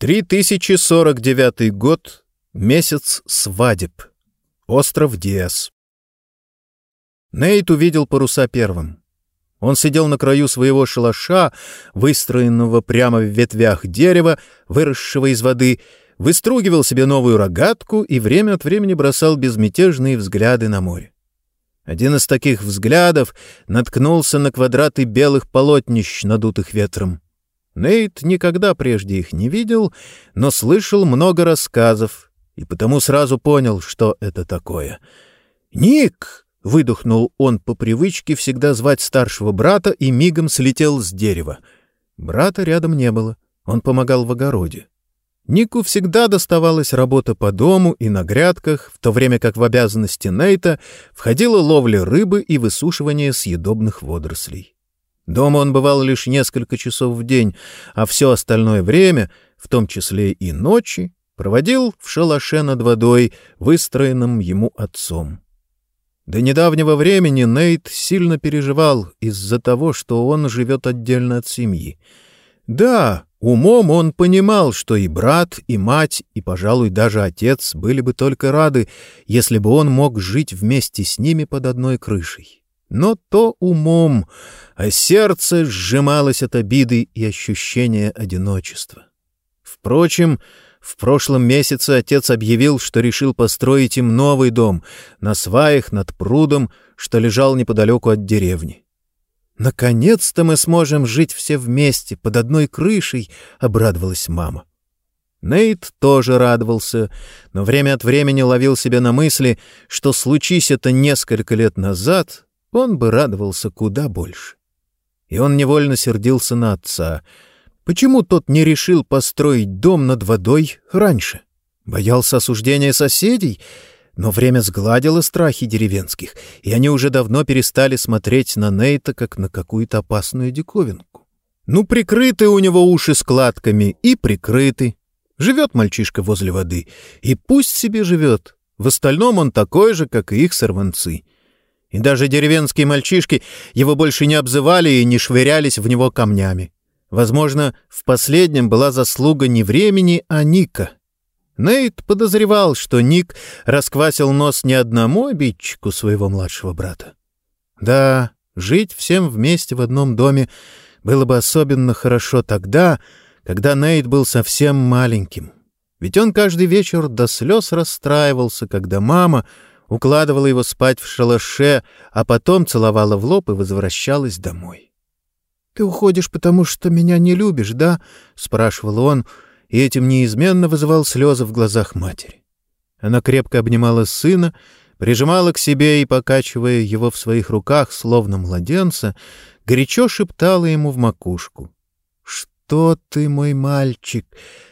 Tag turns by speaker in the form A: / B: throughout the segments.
A: 3049 год, месяц свадеб. Остров Диас. Нейт увидел паруса первым. Он сидел на краю своего шалаша, выстроенного прямо в ветвях дерева, выросшего из воды, выстругивал себе новую рогатку и время от времени бросал безмятежные взгляды на море. Один из таких взглядов наткнулся на квадраты белых полотнищ, надутых ветром. Нейт никогда прежде их не видел, но слышал много рассказов и потому сразу понял, что это такое. «Ник!» — выдохнул он по привычке всегда звать старшего брата и мигом слетел с дерева. Брата рядом не было, он помогал в огороде. Нику всегда доставалась работа по дому и на грядках, в то время как в обязанности Нейта входила ловля рыбы и высушивание съедобных водорослей. Дома он бывал лишь несколько часов в день, а все остальное время, в том числе и ночи, проводил в шалаше над водой, выстроенном ему отцом. До недавнего времени Нейт сильно переживал из-за того, что он живет отдельно от семьи. Да, умом он понимал, что и брат, и мать, и, пожалуй, даже отец были бы только рады, если бы он мог жить вместе с ними под одной крышей но то умом, а сердце сжималось от обиды и ощущения одиночества. Впрочем, в прошлом месяце отец объявил, что решил построить им новый дом на сваях над прудом, что лежал неподалеку от деревни. «Наконец-то мы сможем жить все вместе, под одной крышей», — обрадовалась мама. Нейт тоже радовался, но время от времени ловил себя на мысли, что случись это несколько лет назад, он бы радовался куда больше. И он невольно сердился на отца. Почему тот не решил построить дом над водой раньше? Боялся осуждения соседей? Но время сгладило страхи деревенских, и они уже давно перестали смотреть на Нейта, как на какую-то опасную диковинку. Ну, прикрыты у него уши складками, и прикрыты. Живет мальчишка возле воды, и пусть себе живет. В остальном он такой же, как и их сорванцы — и даже деревенские мальчишки его больше не обзывали и не швырялись в него камнями. Возможно, в последнем была заслуга не времени, а Ника. Нейт подозревал, что Ник расквасил нос не одному обидчику своего младшего брата. Да, жить всем вместе в одном доме было бы особенно хорошо тогда, когда Нейт был совсем маленьким. Ведь он каждый вечер до слез расстраивался, когда мама — укладывала его спать в шалаше, а потом целовала в лоб и возвращалась домой. «Ты уходишь, потому что меня не любишь, да?» — спрашивал он, и этим неизменно вызывал слезы в глазах матери. Она крепко обнимала сына, прижимала к себе и, покачивая его в своих руках, словно младенца, горячо шептала ему в макушку. «Что ты, мой мальчик?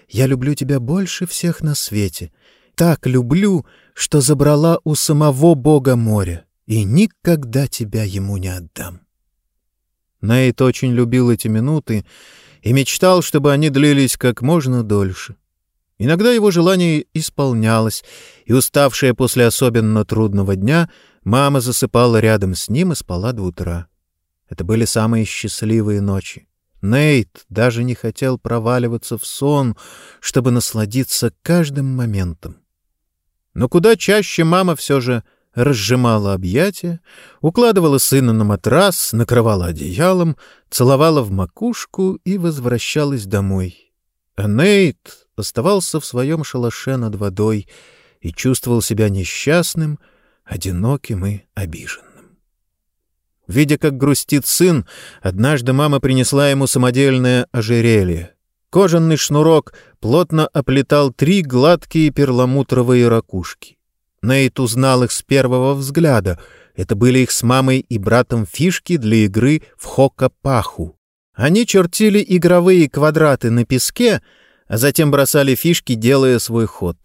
A: Я люблю тебя больше всех на свете. Так люблю, что забрала у самого бога моря, и никогда тебя ему не отдам. Нейт очень любил эти минуты и мечтал, чтобы они длились как можно дольше. Иногда его желание исполнялось, и, уставшая после особенно трудного дня, мама засыпала рядом с ним и спала до утра. Это были самые счастливые ночи. Нейт даже не хотел проваливаться в сон, чтобы насладиться каждым моментом. Но куда чаще мама все же разжимала объятия, укладывала сына на матрас, накрывала одеялом, целовала в макушку и возвращалась домой. А Нейт оставался в своем шалаше над водой и чувствовал себя несчастным, одиноким и обиженным. Видя, как грустит сын, однажды мама принесла ему самодельное ожерелье — Кожаный шнурок плотно оплетал три гладкие перламутровые ракушки. Нейт узнал их с первого взгляда. Это были их с мамой и братом фишки для игры в хока-паху. Они чертили игровые квадраты на песке, а затем бросали фишки, делая свой ход.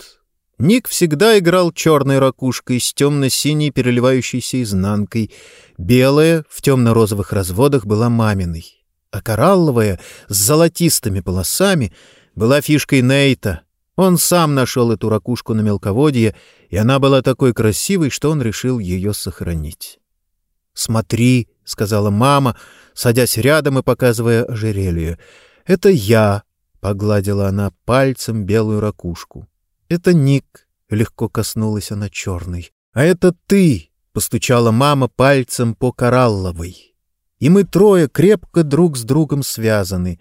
A: Ник всегда играл черной ракушкой с темно-синей переливающейся изнанкой. Белая в темно-розовых разводах была маминой а коралловая с золотистыми полосами была фишкой Нейта. Он сам нашел эту ракушку на мелководье, и она была такой красивой, что он решил ее сохранить. «Смотри», — сказала мама, садясь рядом и показывая ожерелье, — «это я, погладила она пальцем белую ракушку. «Это Ник», — легко коснулась она черной. «А это ты», — постучала мама пальцем по коралловой. «И мы трое крепко друг с другом связаны,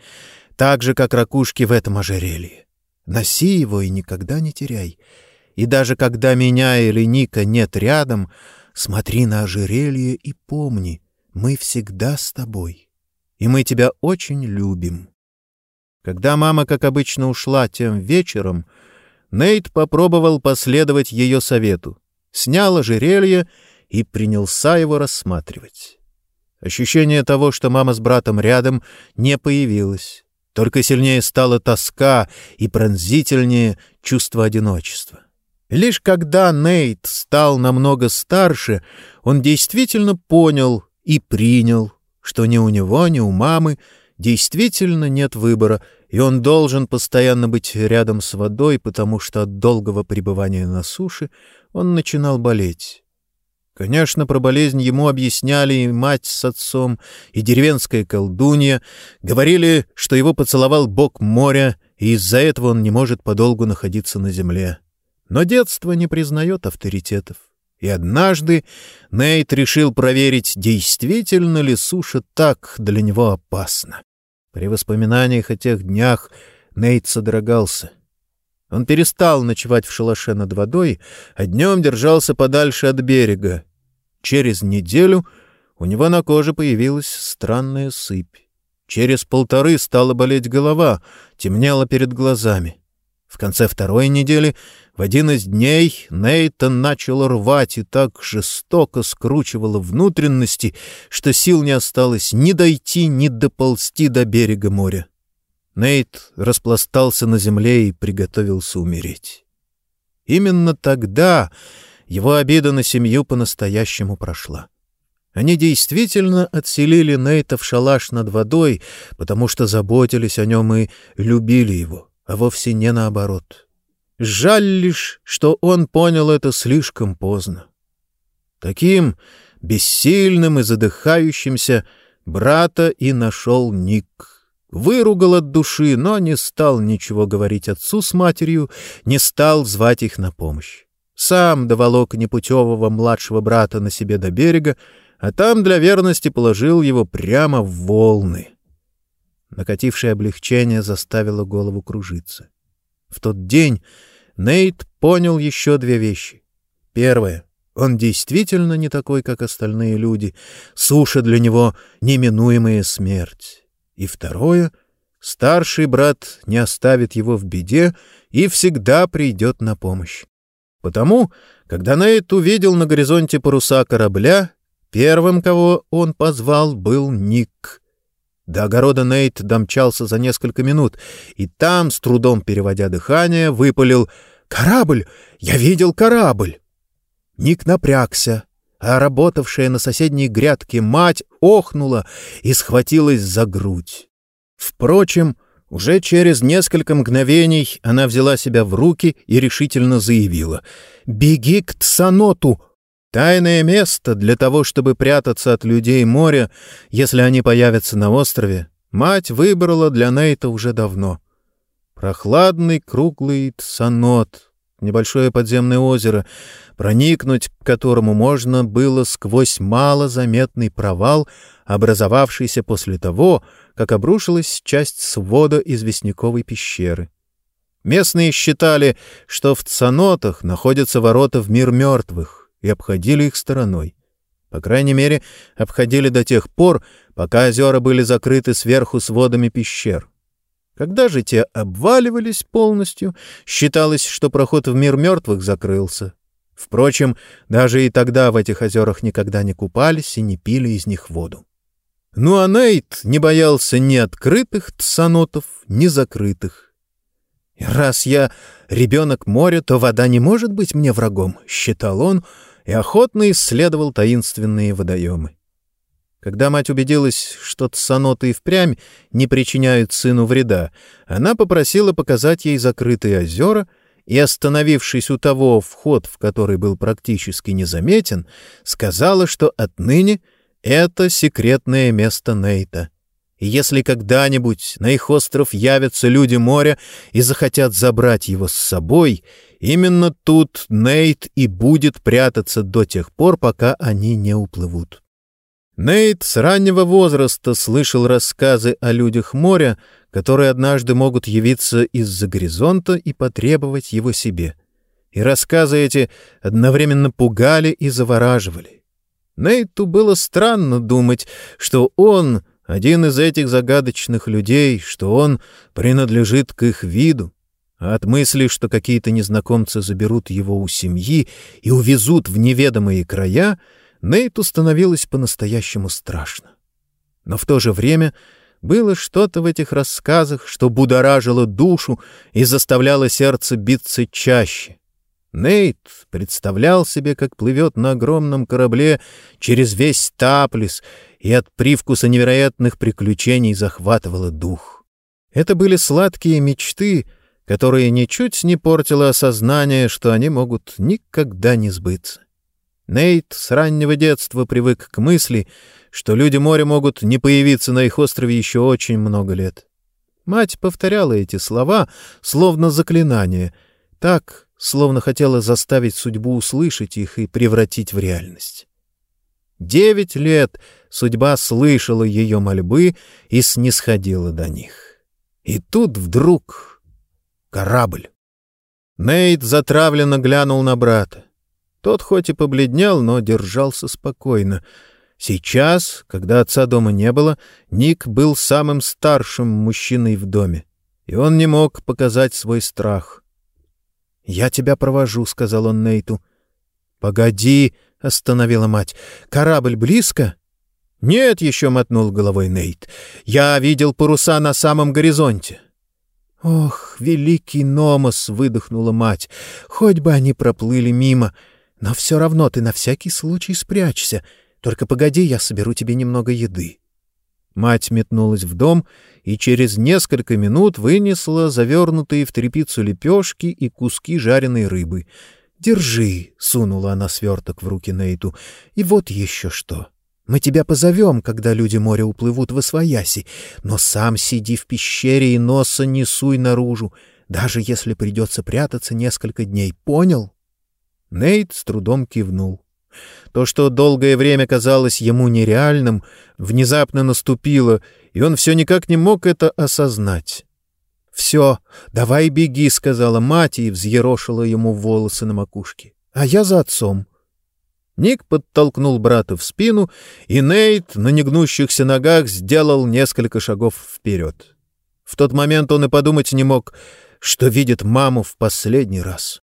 A: так же, как ракушки в этом ожерелье. Носи его и никогда не теряй. И даже когда меня или Ника нет рядом, смотри на ожерелье и помни, мы всегда с тобой, и мы тебя очень любим». Когда мама, как обычно, ушла тем вечером, Нейт попробовал последовать ее совету, снял ожерелье и принялся его рассматривать. Ощущение того, что мама с братом рядом, не появилось. Только сильнее стала тоска и пронзительнее чувство одиночества. Лишь когда Нейт стал намного старше, он действительно понял и принял, что ни у него, ни у мамы действительно нет выбора, и он должен постоянно быть рядом с водой, потому что от долгого пребывания на суше он начинал болеть. Конечно, про болезнь ему объясняли и мать с отцом, и деревенская колдунья, говорили, что его поцеловал бог моря, и из-за этого он не может подолгу находиться на земле. Но детство не признает авторитетов. И однажды Нейт решил проверить, действительно ли суша так для него опасна. При воспоминаниях о тех днях Нейт содрогался. Он перестал ночевать в шалаше над водой, а днем держался подальше от берега. Через неделю у него на коже появилась странная сыпь. Через полторы стала болеть голова, темнело перед глазами. В конце второй недели, в один из дней, Нейтан начал рвать и так жестоко скручивало внутренности, что сил не осталось ни дойти, ни доползти до берега моря. Нейт распластался на земле и приготовился умереть. Именно тогда его обида на семью по-настоящему прошла. Они действительно отселили Нейта в шалаш над водой, потому что заботились о нем и любили его а вовсе не наоборот. Жаль лишь, что он понял это слишком поздно. Таким бессильным и задыхающимся брата и нашел Ник. Выругал от души, но не стал ничего говорить отцу с матерью, не стал звать их на помощь. Сам доволок непутевого младшего брата на себе до берега, а там для верности положил его прямо в волны. Накатившее облегчение заставило голову кружиться. В тот день Нейт понял еще две вещи. Первое. Он действительно не такой, как остальные люди. Суша для него — неминуемая смерть. И второе. Старший брат не оставит его в беде и всегда придет на помощь. Потому, когда Нейт увидел на горизонте паруса корабля, первым, кого он позвал, был Ник — до огорода Нейт домчался за несколько минут, и там, с трудом переводя дыхание, выпалил «Корабль! Я видел корабль!» Ник напрягся, а работавшая на соседней грядке мать охнула и схватилась за грудь. Впрочем, уже через несколько мгновений она взяла себя в руки и решительно заявила «Беги к Тсаноту! Тайное место для того, чтобы прятаться от людей моря, если они появятся на острове, мать выбрала для Нейта уже давно. Прохладный круглый Тсанот, небольшое подземное озеро, проникнуть к которому можно было сквозь малозаметный провал, образовавшийся после того, как обрушилась часть свода известняковой пещеры. Местные считали, что в Цанотах находятся ворота в мир мертвых и обходили их стороной. По крайней мере, обходили до тех пор, пока озера были закрыты сверху сводами пещер. Когда же те обваливались полностью, считалось, что проход в мир мертвых закрылся. Впрочем, даже и тогда в этих озерах никогда не купались и не пили из них воду. Ну а Нейт не боялся ни открытых тсанотов, ни закрытых. «Раз я ребенок моря, то вода не может быть мне врагом», — считал он, — и охотно исследовал таинственные водоемы. Когда мать убедилась, что цаноты и впрямь не причиняют сыну вреда, она попросила показать ей закрытые озера и, остановившись у того, вход в который был практически незаметен, сказала, что отныне это секретное место Нейта. И если когда-нибудь на их остров явятся люди моря и захотят забрать его с собой, именно тут Нейт и будет прятаться до тех пор, пока они не уплывут. Нейт с раннего возраста слышал рассказы о людях моря, которые однажды могут явиться из-за горизонта и потребовать его себе. И рассказы эти одновременно пугали и завораживали. Нейту было странно думать, что он — один из этих загадочных людей, что он принадлежит к их виду. А от мысли, что какие-то незнакомцы заберут его у семьи и увезут в неведомые края — Нейту становилось по-настоящему страшно. Но в то же время было что-то в этих рассказах, что будоражило душу и заставляло сердце биться чаще. Нейт представлял себе, как плывет на огромном корабле через весь Таплис, и от привкуса невероятных приключений захватывало дух. Это были сладкие мечты, которые ничуть не портило осознание, что они могут никогда не сбыться. Нейт с раннего детства привык к мысли, что люди моря могут не появиться на их острове еще очень много лет. Мать повторяла эти слова, словно заклинание, так, словно хотела заставить судьбу услышать их и превратить в реальность. Девять лет судьба слышала ее мольбы и снисходила до них. И тут вдруг корабль. Нейт затравленно глянул на брата. Тот хоть и побледнел, но держался спокойно. Сейчас, когда отца дома не было, Ник был самым старшим мужчиной в доме, и он не мог показать свой страх. «Я тебя провожу», — сказал он Нейту. «Погоди», — остановила мать. «Корабль близко?» «Нет», — еще мотнул головой Нейт. «Я видел паруса на самом горизонте». «Ох, великий Номос!» — выдохнула мать. «Хоть бы они проплыли мимо. Но все равно ты на всякий случай спрячься. Только погоди, я соберу тебе немного еды». Мать метнулась в дом и через несколько минут вынесла завернутые в тряпицу лепешки и куски жареной рыбы. «Держи», — сунула она сверток в руки Нейту, — «и вот еще что. Мы тебя позовем, когда люди моря уплывут в Освояси, но сам сиди в пещере и носа не суй наружу, даже если придется прятаться несколько дней, понял?» Нейт с трудом кивнул. То, что долгое время казалось ему нереальным, внезапно наступило, и он все никак не мог это осознать. «Все, давай беги», — сказала мать и взъерошила ему волосы на макушке. «А я за отцом». Ник подтолкнул брата в спину, и Нейт на негнущихся ногах сделал несколько шагов вперед. В тот момент он и подумать не мог, что видит маму в последний раз.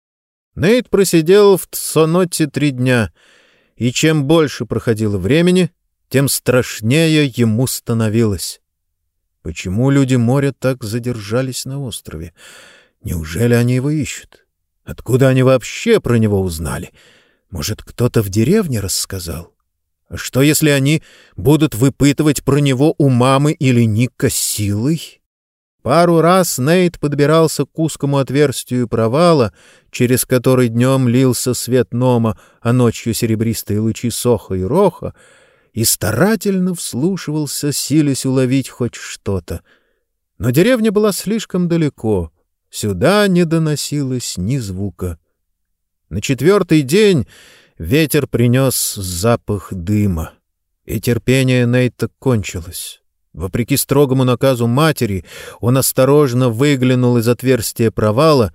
A: Нейт просидел в Тсоноте три дня, и чем больше проходило времени, тем страшнее ему становилось. Почему люди моря так задержались на острове? Неужели они его ищут? Откуда они вообще про него узнали? Может, кто-то в деревне рассказал? А что, если они будут выпытывать про него у мамы или Ника силой? Пару раз Нейт подбирался к узкому отверстию провала, через который днем лился свет Нома, а ночью серебристые лучи Соха и Роха, и старательно вслушивался, силясь уловить хоть что-то. Но деревня была слишком далеко, сюда не доносилось ни звука. На четвертый день ветер принес запах дыма, и терпение Нейта кончилось. Вопреки строгому наказу матери, он осторожно выглянул из отверстия провала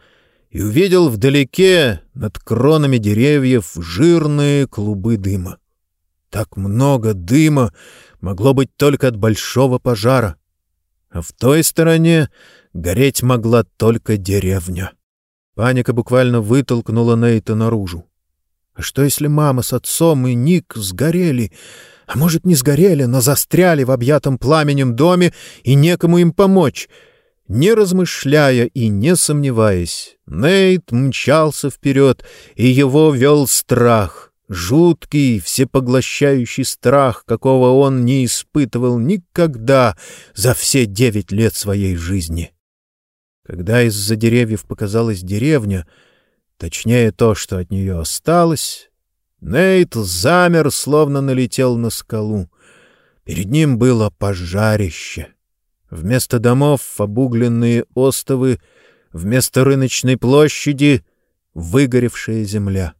A: и увидел вдалеке, над кронами деревьев, жирные клубы дыма. Так много дыма могло быть только от большого пожара. А в той стороне гореть могла только деревня. Паника буквально вытолкнула Нейта наружу. А что, если мама с отцом и Ник сгорели? А может, не сгорели, но застряли в объятом пламенем доме, и некому им помочь. Не размышляя и не сомневаясь, Нейт мчался вперед, и его вел страх. Жуткий, всепоглощающий страх, какого он не испытывал никогда за все девять лет своей жизни. Когда из-за деревьев показалась деревня, точнее то, что от нее осталось, Нейт замер, словно налетел на скалу. Перед ним было пожарище. Вместо домов — обугленные остовы, вместо рыночной площади — выгоревшая земля.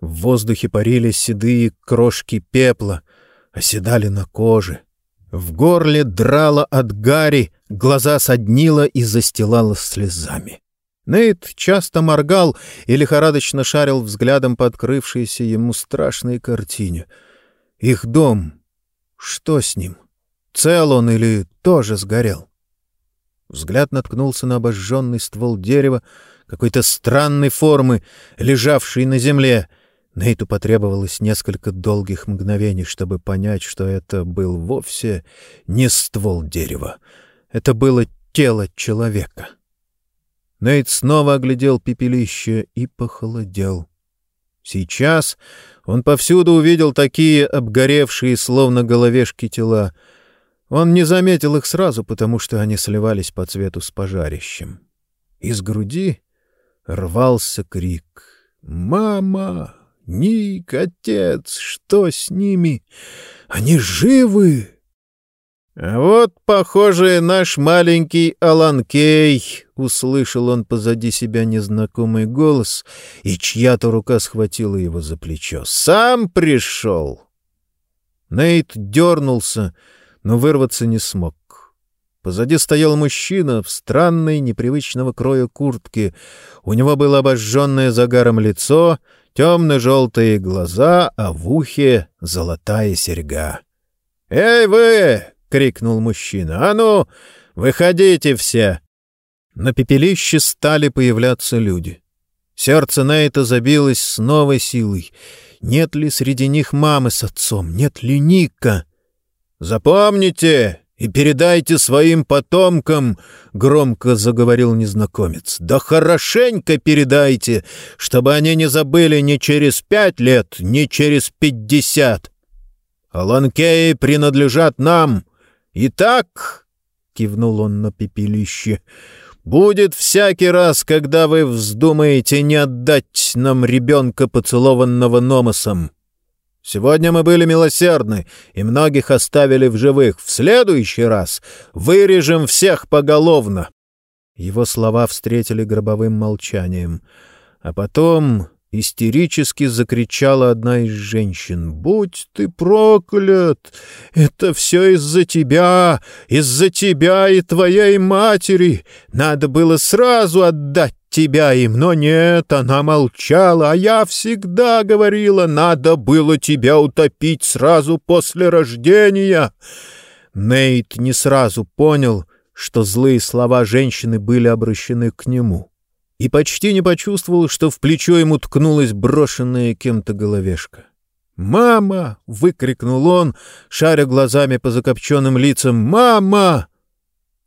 A: В воздухе парили седые крошки пепла, оседали на коже. В горле драло от гари, глаза соднило и застилало слезами. Нейт часто моргал и лихорадочно шарил взглядом по открывшейся ему страшной картине. Их дом. Что с ним? Цел он или тоже сгорел? Взгляд наткнулся на обожженный ствол дерева, какой-то странной формы, лежавший на земле. Нейту потребовалось несколько долгих мгновений, чтобы понять, что это был вовсе не ствол дерева. Это было тело человека. Нейт снова оглядел пепелище и похолодел. Сейчас он повсюду увидел такие обгоревшие, словно головешки тела. Он не заметил их сразу, потому что они сливались по цвету с пожарищем. Из груди рвался крик. «Мама! Ник, отец! Что с ними? Они живы!» «А вот, похоже, наш маленький Аланкей!» — услышал он позади себя незнакомый голос, и чья-то рука схватила его за плечо. «Сам пришел!» Нейт дернулся, но вырваться не смог. Позади стоял мужчина в странной, непривычного кроя куртке. У него было обожженное загаром лицо, темно-желтые глаза, а в ухе золотая серьга. «Эй вы!» — крикнул мужчина. «А ну, выходите все!» На пепелище стали появляться люди. Сердце Нейта забилось с новой силой. Нет ли среди них мамы с отцом? Нет ли Ника? «Запомните и передайте своим потомкам», — громко заговорил незнакомец. «Да хорошенько передайте, чтобы они не забыли ни через пять лет, ни через пятьдесят. Аланкеи принадлежат нам, «Итак», — кивнул он на пепелище, — «будет всякий раз, когда вы вздумаете не отдать нам ребенка, поцелованного Номосом. Сегодня мы были милосердны и многих оставили в живых. В следующий раз вырежем всех поголовно». Его слова встретили гробовым молчанием. А потом Истерически закричала одна из женщин. «Будь ты проклят! Это все из-за тебя! Из-за тебя и твоей матери! Надо было сразу отдать тебя им, но нет, она молчала, а я всегда говорила, надо было тебя утопить сразу после рождения!» Нейт не сразу понял, что злые слова женщины были обращены к нему и почти не почувствовал, что в плечо ему ткнулась брошенная кем-то головешка. «Мама!» — выкрикнул он, шаря глазами по закопченным лицам. «Мама!»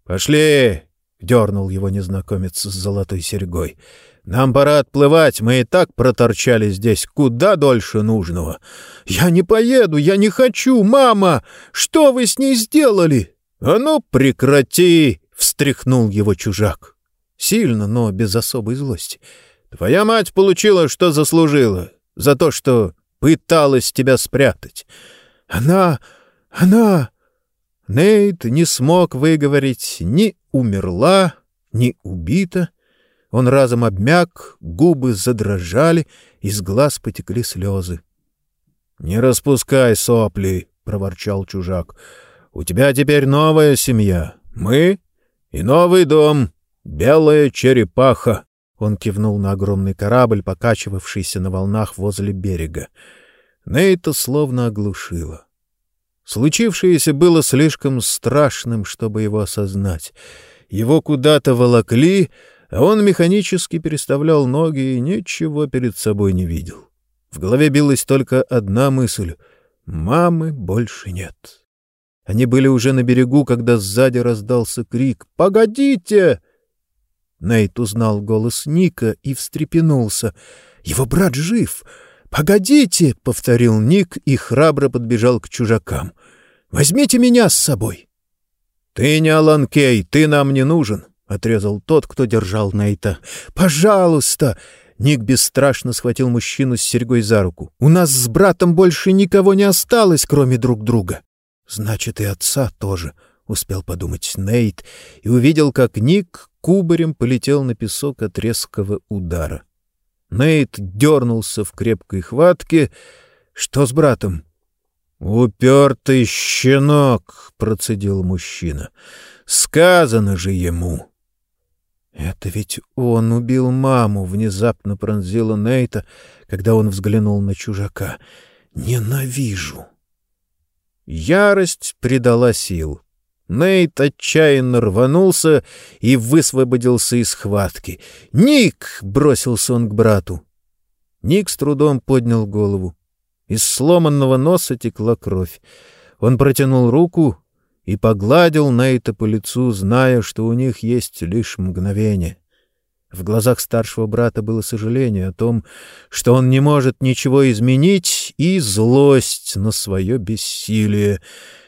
A: «Пошли!» — дернул его незнакомец с золотой серьгой. «Нам пора отплывать, мы и так проторчали здесь куда дольше нужного». «Я не поеду, я не хочу, мама! Что вы с ней сделали?» «А ну, прекрати!» — встряхнул его чужак. Сильно, но без особой злости. Твоя мать получила, что заслужила, за то, что пыталась тебя спрятать. Она... она... Нейт не смог выговорить ни умерла, ни убита. Он разом обмяк, губы задрожали, из глаз потекли слезы. — Не распускай сопли, — проворчал чужак. — У тебя теперь новая семья. Мы и новый дом. «Белая черепаха!» — он кивнул на огромный корабль, покачивавшийся на волнах возле берега. Нейта словно оглушило. Случившееся было слишком страшным, чтобы его осознать. Его куда-то волокли, а он механически переставлял ноги и ничего перед собой не видел. В голове билась только одна мысль — мамы больше нет. Они были уже на берегу, когда сзади раздался крик «Погодите!» Нейт узнал голос Ника и встрепенулся. «Его брат жив! Погодите!» — повторил Ник и храбро подбежал к чужакам. «Возьмите меня с собой!» «Ты не Алан Кей, ты нам не нужен!» — отрезал тот, кто держал Нейта. «Пожалуйста!» Ник бесстрашно схватил мужчину с серьгой за руку. «У нас с братом больше никого не осталось, кроме друг друга!» Значит, и отца тоже, — успел подумать Нейт, и увидел, как Ник кубарем полетел на песок от резкого удара. Нейт дернулся в крепкой хватке. Что с братом? «Упертый щенок!» — процедил мужчина. «Сказано же ему!» «Это ведь он убил маму!» — внезапно пронзила Нейта, когда он взглянул на чужака. «Ненавижу!» Ярость придала сил. Нейт отчаянно рванулся и высвободился из схватки. «Ник!» — бросился он к брату. Ник с трудом поднял голову. Из сломанного носа текла кровь. Он протянул руку и погладил Нейта по лицу, зная, что у них есть лишь мгновение. В глазах старшего брата было сожаление о том, что он не может ничего изменить, и злость на свое бессилие,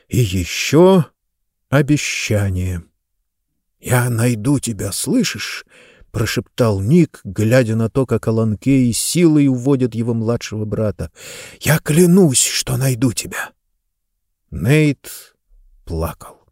A: и еще обещание. «Я найду тебя, слышишь?» — прошептал Ник, глядя на то, как Аланкей силой уводит его младшего брата. — Я клянусь, что найду тебя. Нейт плакал.